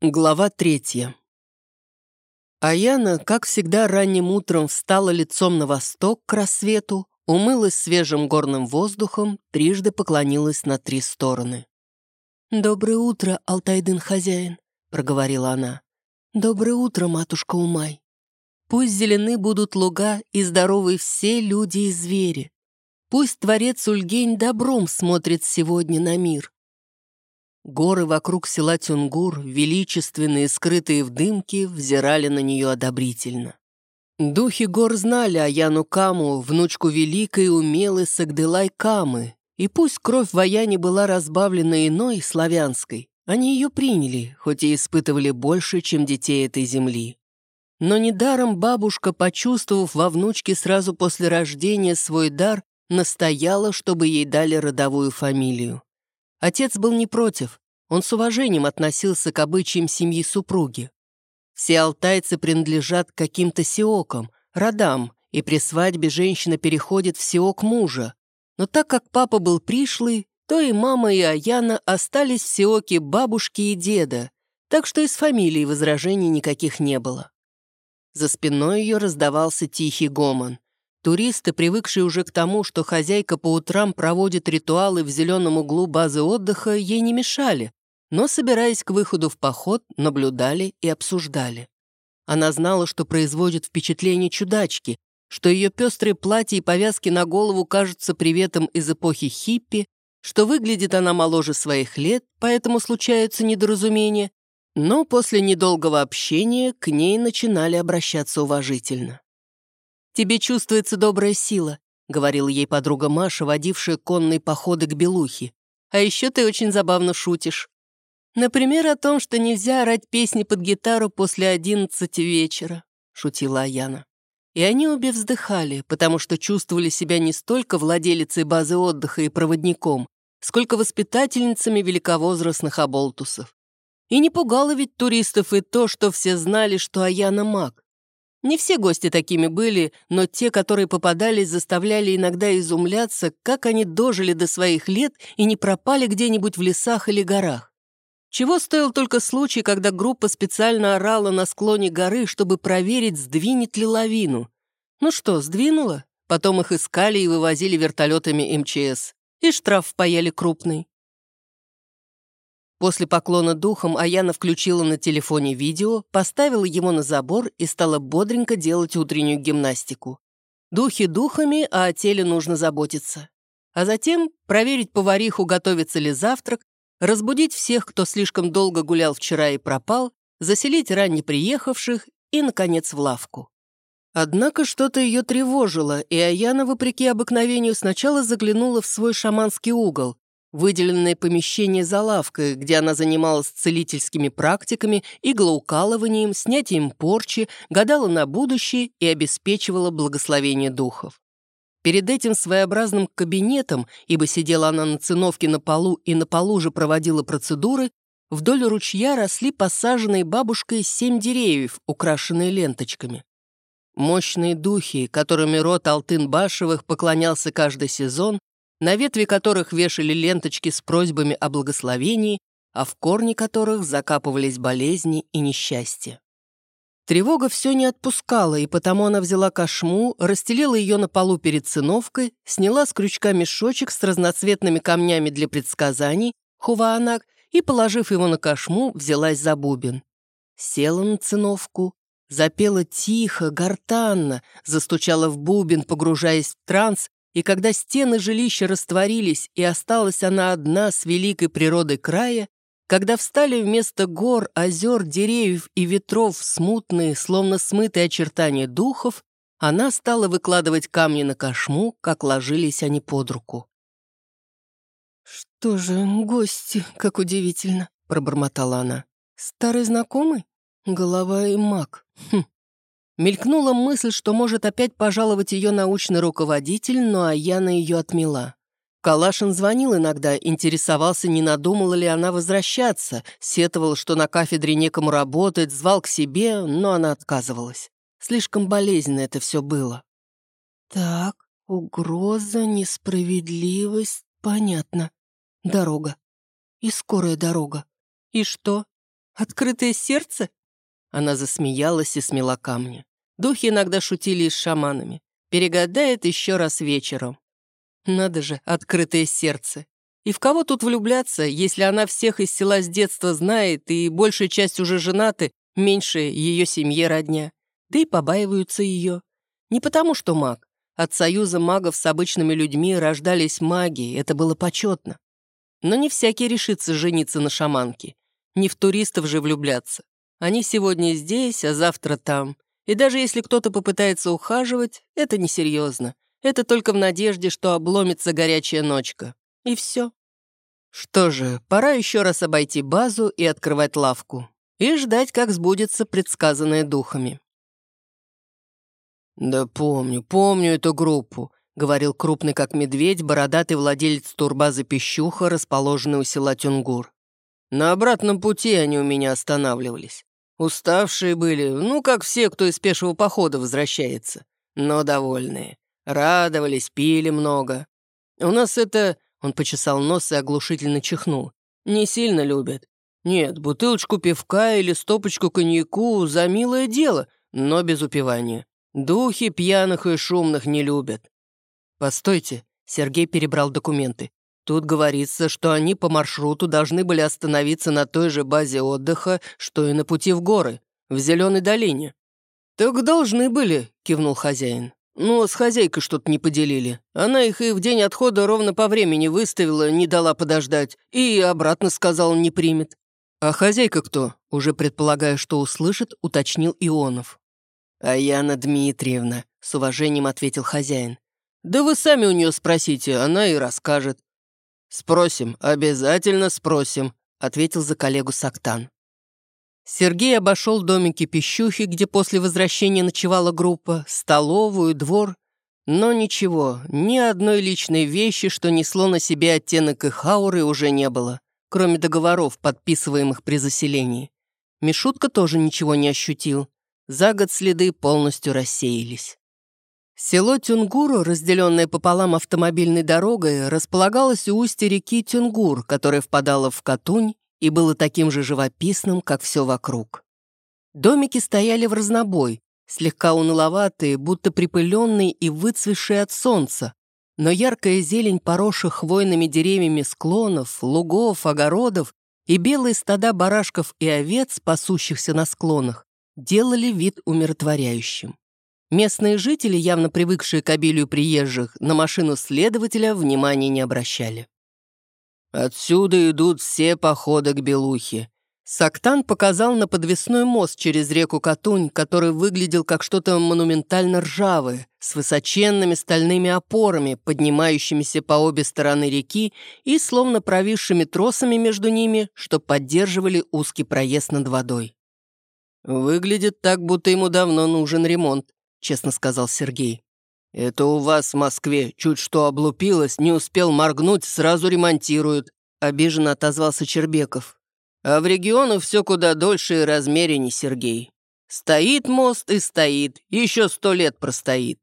Глава третья. Аяна, как всегда, ранним утром встала лицом на восток к рассвету, умылась свежим горным воздухом, трижды поклонилась на три стороны. «Доброе утро, Алтайдын хозяин», — проговорила она. «Доброе утро, матушка Умай. Пусть зелены будут луга и здоровы все люди и звери. Пусть Творец Ульгень добром смотрит сегодня на мир. Горы вокруг села Тюнгур, величественные, скрытые в дымке, взирали на нее одобрительно. Духи гор знали Аяну Каму, внучку великой умелой Сагдылай Камы, и пусть кровь в Аяне была разбавлена иной, славянской, они ее приняли, хоть и испытывали больше, чем детей этой земли. Но недаром бабушка, почувствовав во внучке сразу после рождения свой дар, настояла, чтобы ей дали родовую фамилию. Отец был не против, он с уважением относился к обычаям семьи супруги. Все алтайцы принадлежат каким-то сиокам, родам, и при свадьбе женщина переходит в сиок мужа. Но так как папа был пришлый, то и мама, и Аяна остались в сиоке бабушки и деда, так что из фамилии возражений никаких не было. За спиной ее раздавался тихий гомон. Туристы, привыкшие уже к тому, что хозяйка по утрам проводит ритуалы в зеленом углу базы отдыха, ей не мешали, но, собираясь к выходу в поход, наблюдали и обсуждали. Она знала, что производит впечатление чудачки, что ее пестрые платья и повязки на голову кажутся приветом из эпохи хиппи, что выглядит она моложе своих лет, поэтому случаются недоразумения, но после недолгого общения к ней начинали обращаться уважительно. «Тебе чувствуется добрая сила», — говорила ей подруга Маша, водившая конные походы к Белухе. «А еще ты очень забавно шутишь. Например, о том, что нельзя орать песни под гитару после одиннадцати вечера», — шутила Аяна. И они обе вздыхали, потому что чувствовали себя не столько владелицей базы отдыха и проводником, сколько воспитательницами великовозрастных оболтусов. И не пугало ведь туристов и то, что все знали, что Аяна маг. Не все гости такими были, но те, которые попадались, заставляли иногда изумляться, как они дожили до своих лет и не пропали где-нибудь в лесах или горах. Чего стоил только случай, когда группа специально орала на склоне горы, чтобы проверить, сдвинет ли лавину. Ну что, сдвинула? Потом их искали и вывозили вертолетами МЧС. И штраф впаяли крупный. После поклона духом Аяна включила на телефоне видео, поставила его на забор и стала бодренько делать утреннюю гимнастику. Духи духами, а о теле нужно заботиться. А затем проверить повариху, готовится ли завтрак, разбудить всех, кто слишком долго гулял вчера и пропал, заселить ранне приехавших и, наконец, в лавку. Однако что-то ее тревожило, и Аяна, вопреки обыкновению, сначала заглянула в свой шаманский угол, выделенное помещение за лавкой, где она занималась целительскими практиками, иглоукалыванием, снятием порчи, гадала на будущее и обеспечивала благословение духов. Перед этим своеобразным кабинетом, ибо сидела она на циновке на полу и на полу же проводила процедуры, вдоль ручья росли посаженные бабушкой семь деревьев, украшенные ленточками. Мощные духи, которыми род Алтын-Башевых поклонялся каждый сезон, на ветви которых вешали ленточки с просьбами о благословении, а в корни которых закапывались болезни и несчастья. Тревога все не отпускала, и потому она взяла кошму, расстелила ее на полу перед циновкой, сняла с крючка мешочек с разноцветными камнями для предсказаний, хуваанак, и, положив его на кошму, взялась за бубен. Села на циновку, запела тихо, гортанно, застучала в бубен, погружаясь в транс, и когда стены жилища растворились, и осталась она одна с великой природой края, когда встали вместо гор, озер, деревьев и ветров смутные, словно смытые очертания духов, она стала выкладывать камни на кошму, как ложились они под руку. «Что же, гости, как удивительно», — пробормотала она. «Старый знакомый? Голова и маг. Хм». Мелькнула мысль, что может опять пожаловать ее научный руководитель, но Аяна ее отмела. Калашин звонил иногда, интересовался, не надумала ли она возвращаться, сетовал, что на кафедре некому работать, звал к себе, но она отказывалась. Слишком болезненно это все было. Так, угроза, несправедливость, понятно. Дорога. И скорая дорога. И что? Открытое сердце?» Она засмеялась и смела камни. Духи иногда шутили с шаманами. Перегадает еще раз вечером. Надо же, открытое сердце. И в кого тут влюбляться, если она всех из села с детства знает, и большая часть уже женаты, меньше ее семье родня. Да и побаиваются ее. Не потому, что маг. От союза магов с обычными людьми рождались маги, это было почетно. Но не всякий решится жениться на шаманке. Не в туристов же влюбляться. Они сегодня здесь, а завтра там. И даже если кто-то попытается ухаживать, это несерьезно. Это только в надежде, что обломится горячая ночка. И все. Что же, пора еще раз обойти базу и открывать лавку. И ждать, как сбудется предсказанное духами. «Да помню, помню эту группу», — говорил крупный как медведь, бородатый владелец турбазы Пищуха, расположенный у села Тюнгур. «На обратном пути они у меня останавливались. Уставшие были, ну, как все, кто из пешего похода возвращается, но довольные. Радовались, пили много. У нас это...» — он почесал нос и оглушительно чихнул. «Не сильно любят. Нет, бутылочку пивка или стопочку коньяку за милое дело, но без упивания. Духи пьяных и шумных не любят. Постойте, Сергей перебрал документы. Тут говорится, что они по маршруту должны были остановиться на той же базе отдыха, что и на пути в горы, в Зеленой долине. «Так должны были», — кивнул хозяин. «Но с хозяйкой что-то не поделили. Она их и в день отхода ровно по времени выставила, не дала подождать, и обратно сказала, не примет». «А хозяйка кто?» — уже предполагая, что услышит, уточнил Ионов. «А Яна Дмитриевна», — с уважением ответил хозяин. «Да вы сами у нее спросите, она и расскажет». «Спросим, обязательно спросим», — ответил за коллегу Сактан. Сергей обошел домики Пищухи, где после возвращения ночевала группа, столовую, двор. Но ничего, ни одной личной вещи, что несло на себе оттенок их ауры, уже не было, кроме договоров, подписываемых при заселении. Мишутка тоже ничего не ощутил. За год следы полностью рассеялись. Село Тюнгуру, разделенное пополам автомобильной дорогой, располагалось у устья реки Тюнгур, которая впадала в Катунь и было таким же живописным, как все вокруг. Домики стояли в разнобой, слегка уныловатые, будто припыленные и выцвевшие от солнца, но яркая зелень поросших хвойными деревьями склонов, лугов, огородов и белые стада барашков и овец, пасущихся на склонах, делали вид умиротворяющим. Местные жители, явно привыкшие к обилию приезжих, на машину следователя внимания не обращали. «Отсюда идут все походы к Белухе». Сактан показал на подвесной мост через реку Катунь, который выглядел как что-то монументально ржавое, с высоченными стальными опорами, поднимающимися по обе стороны реки и словно провисшими тросами между ними, что поддерживали узкий проезд над водой. «Выглядит так, будто ему давно нужен ремонт», — честно сказал Сергей. «Это у вас в Москве чуть что облупилось, не успел моргнуть, сразу ремонтируют», — обиженно отозвался Чербеков. «А в регионах все куда дольше и размеренней, Сергей. Стоит мост и стоит, еще сто лет простоит».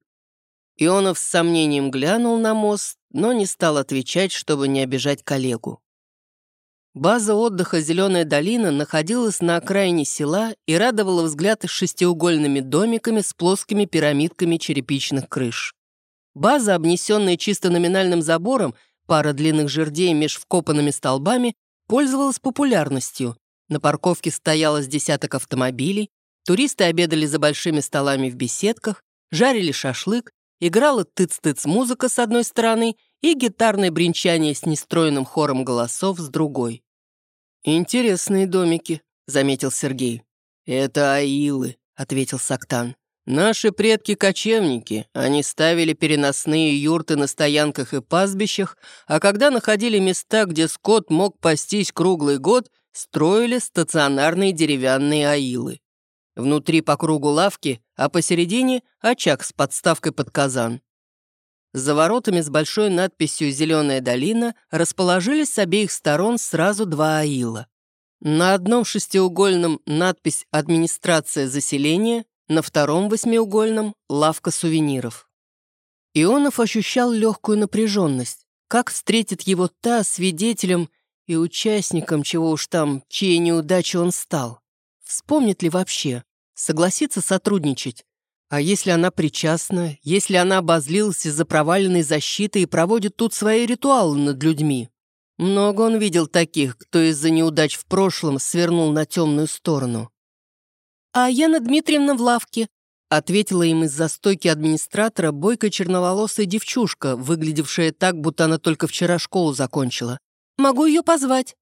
Ионов с сомнением глянул на мост, но не стал отвечать, чтобы не обижать коллегу. База отдыха «Зеленая долина» находилась на окраине села и радовала взгляд шестиугольными домиками с плоскими пирамидками черепичных крыш. База, обнесенная чисто номинальным забором, пара длинных жердей меж вкопанными столбами, пользовалась популярностью. На парковке стояло с десяток автомобилей, туристы обедали за большими столами в беседках, жарили шашлык, играла тыц-тыц музыка с одной стороны и гитарное бренчание с нестроенным хором голосов с другой. «Интересные домики», — заметил Сергей. «Это аилы», — ответил Сактан. «Наши предки-кочевники, они ставили переносные юрты на стоянках и пастбищах, а когда находили места, где скот мог пастись круглый год, строили стационарные деревянные аилы. Внутри по кругу лавки, а посередине — очаг с подставкой под казан. За воротами с большой надписью «Зеленая долина» расположились с обеих сторон сразу два аила. На одном шестиугольном надпись «Администрация заселения», на втором восьмиугольном «Лавка сувениров». Ионов ощущал легкую напряженность. Как встретит его та свидетелем И участником, чего уж там, чьей неудачи он стал. Вспомнит ли вообще? Согласится сотрудничать? А если она причастна, если она обозлилась из-за проваленной защиты и проводит тут свои ритуалы над людьми? Много он видел таких, кто из-за неудач в прошлом свернул на темную сторону. «А Яна Дмитриевна в лавке», — ответила им из-за стойки администратора бойкая черноволосая девчушка, выглядевшая так, будто она только вчера школу закончила. «Могу ее позвать».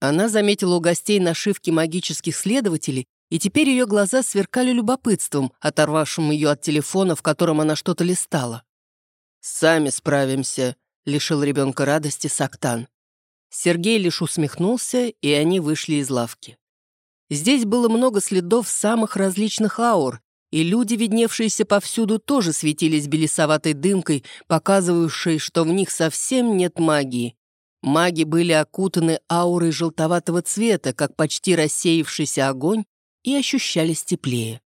Она заметила у гостей нашивки магических следователей, и теперь ее глаза сверкали любопытством, оторвавшим ее от телефона, в котором она что-то листала. «Сами справимся», — лишил ребенка радости Сактан. Сергей лишь усмехнулся, и они вышли из лавки. Здесь было много следов самых различных аур, и люди, видневшиеся повсюду, тоже светились белесоватой дымкой, показывающей, что в них совсем нет магии. Маги были окутаны аурой желтоватого цвета, как почти рассеявшийся огонь, и ощущались теплее.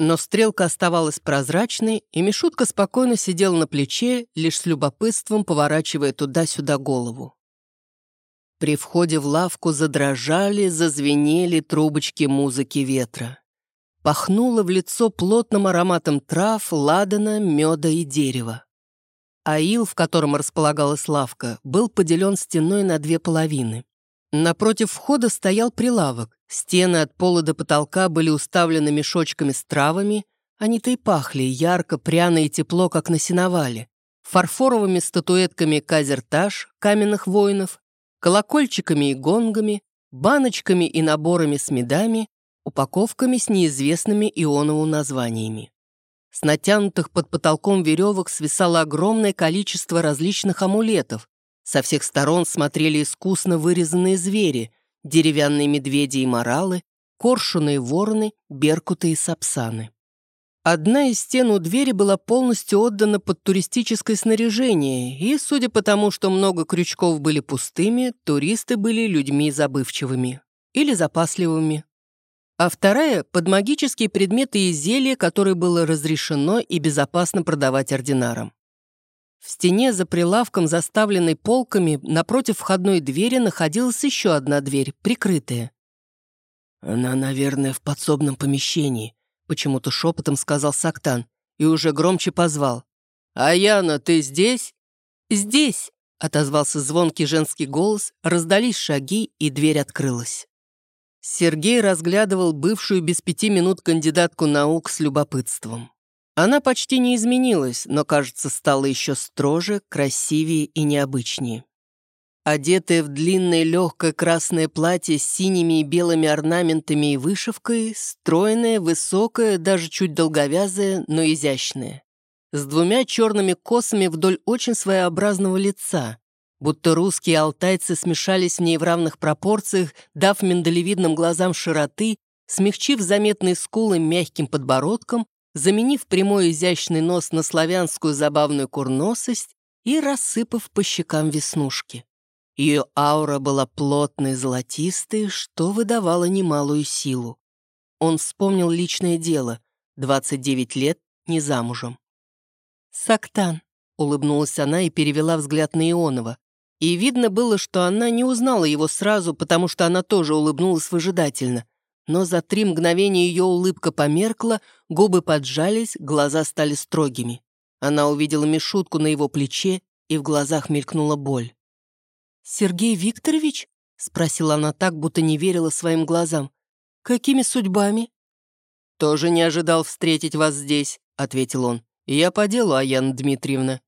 Но стрелка оставалась прозрачной, и Мишутка спокойно сидел на плече, лишь с любопытством поворачивая туда-сюда голову. При входе в лавку задрожали, зазвенели трубочки музыки ветра. Пахнуло в лицо плотным ароматом трав, ладана, меда и дерева. Аил, в котором располагалась лавка, был поделен стеной на две половины. Напротив входа стоял прилавок. Стены от пола до потолка были уставлены мешочками с травами. Они-то и пахли ярко, пряно и тепло, как на сеновале. Фарфоровыми статуэтками казертаж, каменных воинов, колокольчиками и гонгами, баночками и наборами с медами, упаковками с неизвестными ионовым названиями. С натянутых под потолком веревок свисало огромное количество различных амулетов. Со всех сторон смотрели искусно вырезанные звери, деревянные медведи и моралы, коршуны и вороны, беркуты и сапсаны. Одна из стен у двери была полностью отдана под туристическое снаряжение, и, судя по тому, что много крючков были пустыми, туристы были людьми забывчивыми или запасливыми. А вторая — под магические предметы и зелья, которые было разрешено и безопасно продавать ординарам. В стене за прилавком, заставленной полками, напротив входной двери находилась еще одна дверь, прикрытая. «Она, наверное, в подсобном помещении», Почему-то шепотом сказал Сактан и уже громче позвал. «Аяна, ты здесь?» «Здесь!» — отозвался звонкий женский голос, раздались шаги, и дверь открылась. Сергей разглядывал бывшую без пяти минут кандидатку наук с любопытством. Она почти не изменилась, но, кажется, стала еще строже, красивее и необычнее. Одетая в длинное легкое красное платье с синими и белыми орнаментами и вышивкой, стройная, высокая, даже чуть долговязая, но изящная. С двумя черными косами вдоль очень своеобразного лица, будто русские алтайцы смешались в ней в равных пропорциях, дав миндалевидным глазам широты, смягчив заметные скулы мягким подбородком, заменив прямой изящный нос на славянскую забавную курносость и рассыпав по щекам веснушки. Ее аура была плотной, золотистой, что выдавало немалую силу. Он вспомнил личное дело. 29 лет, не замужем. «Сактан», — улыбнулась она и перевела взгляд на Ионова. И видно было, что она не узнала его сразу, потому что она тоже улыбнулась выжидательно. Но за три мгновения ее улыбка померкла, губы поджались, глаза стали строгими. Она увидела Мишутку на его плече, и в глазах мелькнула боль. «Сергей Викторович?» — спросила она так, будто не верила своим глазам. «Какими судьбами?» «Тоже не ожидал встретить вас здесь», — ответил он. «Я по делу, Аяна Дмитриевна».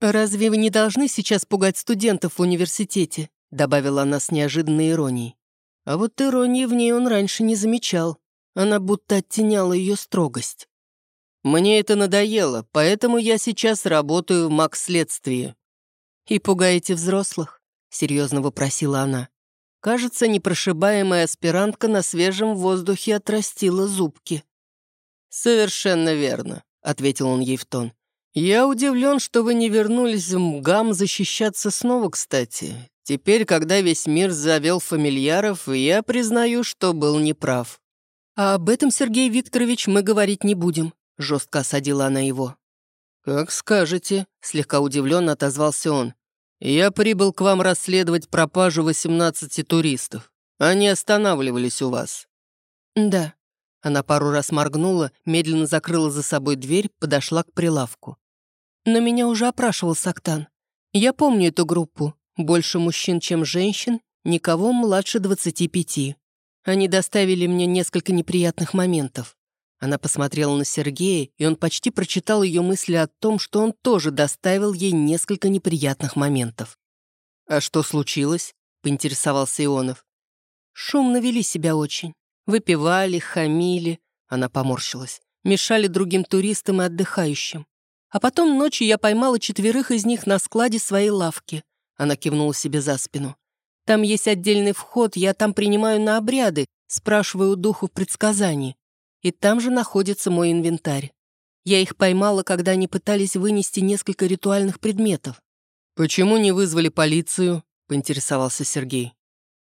«Разве вы не должны сейчас пугать студентов в университете?» — добавила она с неожиданной иронией. А вот иронии в ней он раньше не замечал. Она будто оттеняла ее строгость. «Мне это надоело, поэтому я сейчас работаю в маг-следствии». «И пугаете взрослых?» — серьезно вопросила она. Кажется, непрошибаемая аспирантка на свежем воздухе отрастила зубки. «Совершенно верно», — ответил он ей в тон. «Я удивлен, что вы не вернулись в МГАМ защищаться снова, кстати. Теперь, когда весь мир завел фамильяров, я признаю, что был неправ». «А об этом, Сергей Викторович, мы говорить не будем», — жестко осадила она его. «Как скажете», — слегка удивленно отозвался он. «Я прибыл к вам расследовать пропажу 18 туристов. Они останавливались у вас». «Да». Она пару раз моргнула, медленно закрыла за собой дверь, подошла к прилавку. «Но меня уже опрашивал Сактан. Я помню эту группу. Больше мужчин, чем женщин, никого младше 25. Они доставили мне несколько неприятных моментов. Она посмотрела на Сергея, и он почти прочитал ее мысли о том, что он тоже доставил ей несколько неприятных моментов. «А что случилось?» — поинтересовался Ионов. «Шумно вели себя очень. Выпивали, хамили». Она поморщилась. Мешали другим туристам и отдыхающим. А потом ночью я поймала четверых из них на складе своей лавки. Она кивнула себе за спину. Там есть отдельный вход, я там принимаю на обряды, спрашиваю духов предсказаний и там же находится мой инвентарь. Я их поймала, когда они пытались вынести несколько ритуальных предметов. «Почему не вызвали полицию?» — поинтересовался Сергей.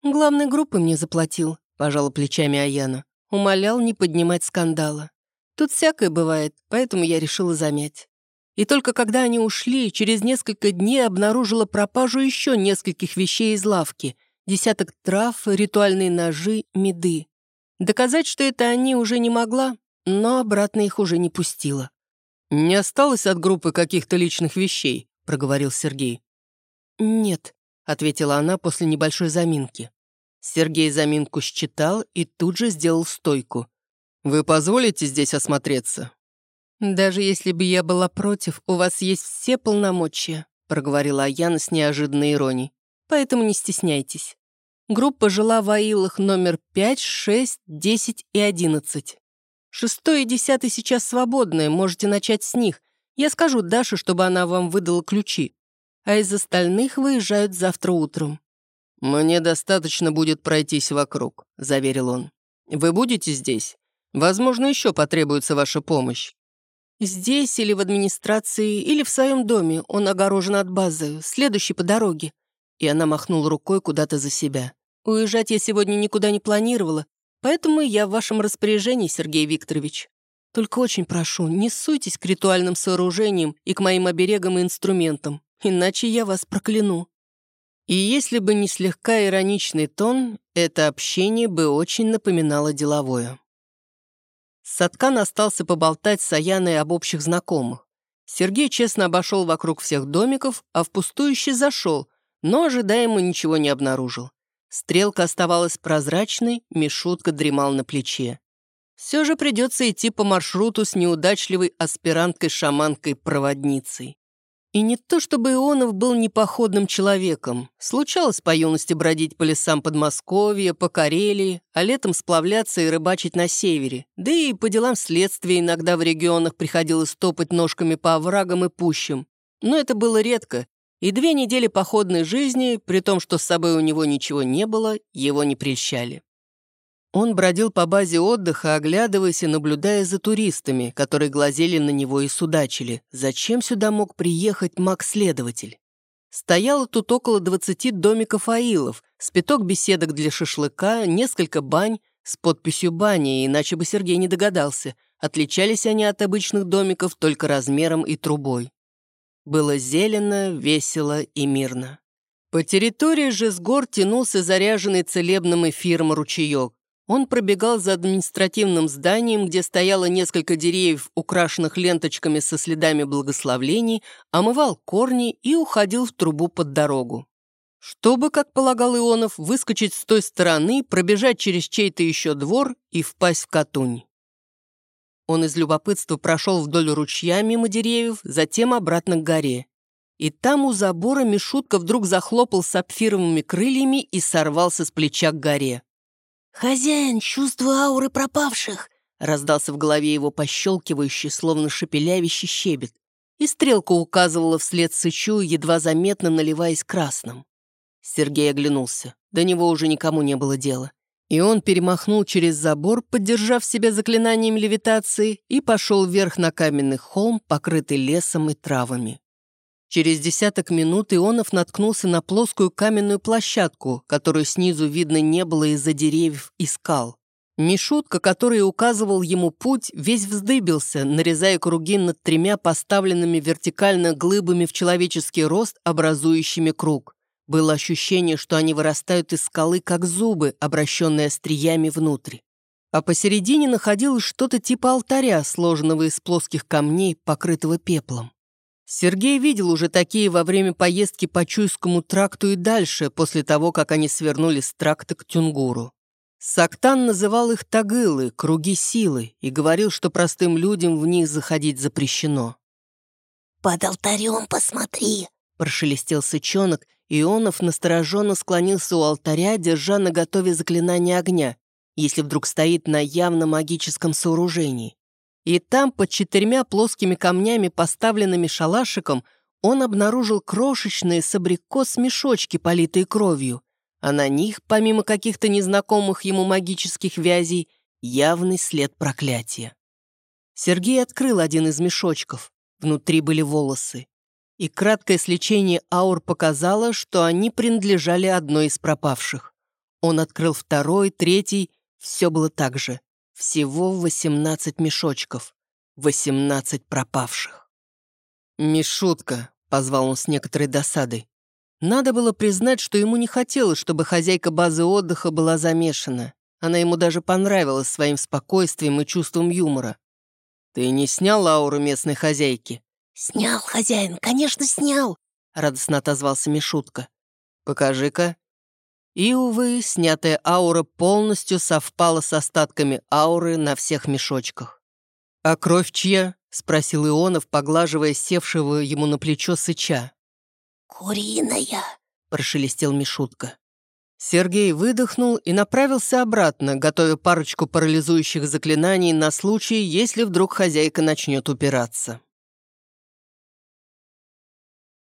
«Главной группы мне заплатил», — пожала плечами Аяна. Умолял не поднимать скандала. Тут всякое бывает, поэтому я решила замять. И только когда они ушли, через несколько дней обнаружила пропажу еще нескольких вещей из лавки, десяток трав, ритуальные ножи, меды. Доказать, что это они, уже не могла, но обратно их уже не пустила. «Не осталось от группы каких-то личных вещей?» — проговорил Сергей. «Нет», — ответила она после небольшой заминки. Сергей заминку считал и тут же сделал стойку. «Вы позволите здесь осмотреться?» «Даже если бы я была против, у вас есть все полномочия», — проговорила Аяна с неожиданной иронией. «Поэтому не стесняйтесь». Группа жила в Аилах номер 5, 6, 10 и 11. Шестой и десятый сейчас свободные, можете начать с них. Я скажу Даше, чтобы она вам выдала ключи. А из остальных выезжают завтра утром». «Мне достаточно будет пройтись вокруг», — заверил он. «Вы будете здесь? Возможно, еще потребуется ваша помощь». «Здесь или в администрации, или в своем доме. Он огорожен от базы. Следующий по дороге». И она махнула рукой куда-то за себя. Уезжать я сегодня никуда не планировала, поэтому я в вашем распоряжении, Сергей Викторович. Только очень прошу, не суйтесь к ритуальным сооружениям и к моим оберегам и инструментам, иначе я вас прокляну». И если бы не слегка ироничный тон, это общение бы очень напоминало деловое. Саткан остался поболтать с Аяной об общих знакомых. Сергей честно обошел вокруг всех домиков, а в пустующий зашел, но ожидаемо ничего не обнаружил. Стрелка оставалась прозрачной, Мишутка дремал на плече. Все же придется идти по маршруту с неудачливой аспиранткой-шаманкой-проводницей. И не то чтобы Ионов был непоходным человеком. Случалось по юности бродить по лесам Подмосковья, по Карелии, а летом сплавляться и рыбачить на севере. Да и по делам следствия иногда в регионах приходилось топать ножками по оврагам и пущам. Но это было редко, и две недели походной жизни, при том, что с собой у него ничего не было, его не прельщали. Он бродил по базе отдыха, оглядываясь и наблюдая за туристами, которые глазели на него и судачили. Зачем сюда мог приехать маг-следователь? Стояло тут около 20 домиков аилов, спиток беседок для шашлыка, несколько бань с подписью «бани», иначе бы Сергей не догадался. Отличались они от обычных домиков только размером и трубой. Было зелено, весело и мирно. По территории же с гор тянулся заряженный целебным эфиром ручеек. Он пробегал за административным зданием, где стояло несколько деревьев, украшенных ленточками со следами благословлений, омывал корни и уходил в трубу под дорогу. Чтобы, как полагал Ионов, выскочить с той стороны, пробежать через чей-то еще двор и впасть в Катунь. Он из любопытства прошел вдоль ручья мимо деревьев, затем обратно к горе. И там у забора Мишутка вдруг захлопал сапфировыми крыльями и сорвался с плеча к горе. «Хозяин, чувствую ауры пропавших!» раздался в голове его пощелкивающий, словно шепелявящий щебет. И стрелка указывала вслед Сычу, едва заметно наливаясь красным. Сергей оглянулся. До него уже никому не было дела. И он перемахнул через забор, поддержав себя заклинанием левитации, и пошел вверх на каменный холм, покрытый лесом и травами. Через десяток минут Ионов наткнулся на плоскую каменную площадку, которую снизу видно не было из-за деревьев и скал. Мишутка, который указывал ему путь, весь вздыбился, нарезая круги над тремя поставленными вертикально глыбами в человеческий рост, образующими круг. Было ощущение, что они вырастают из скалы, как зубы, обращенные остриями внутрь. А посередине находилось что-то типа алтаря, сложенного из плоских камней, покрытого пеплом. Сергей видел уже такие во время поездки по Чуйскому тракту и дальше, после того, как они свернули с тракта к Тюнгуру. Сактан называл их тагылы, круги силы, и говорил, что простым людям в них заходить запрещено. «Под алтарем посмотри», — прошелестел сычонок, Ионов настороженно склонился у алтаря, держа на готове заклинание огня, если вдруг стоит на явно магическом сооружении. И там, под четырьмя плоскими камнями, поставленными шалашиком, он обнаружил крошечные с абрикос мешочки, политые кровью а на них, помимо каких-то незнакомых ему магических вязей, явный след проклятия. Сергей открыл один из мешочков. Внутри были волосы. И краткое сличение аур показало, что они принадлежали одной из пропавших. Он открыл второй, третий, все было так же. Всего 18 мешочков. 18 пропавших. «Мишутка», — позвал он с некоторой досадой. Надо было признать, что ему не хотелось, чтобы хозяйка базы отдыха была замешана. Она ему даже понравилась своим спокойствием и чувством юмора. «Ты не снял ауру местной хозяйки?» «Снял, хозяин, конечно, снял!» — радостно отозвался Мишутка. «Покажи-ка». И, увы, снятая аура полностью совпала с остатками ауры на всех мешочках. «А кровь чья?» — спросил Ионов, поглаживая севшего ему на плечо сыча. «Куриная!» — прошелестел Мишутка. Сергей выдохнул и направился обратно, готовя парочку парализующих заклинаний на случай, если вдруг хозяйка начнет упираться.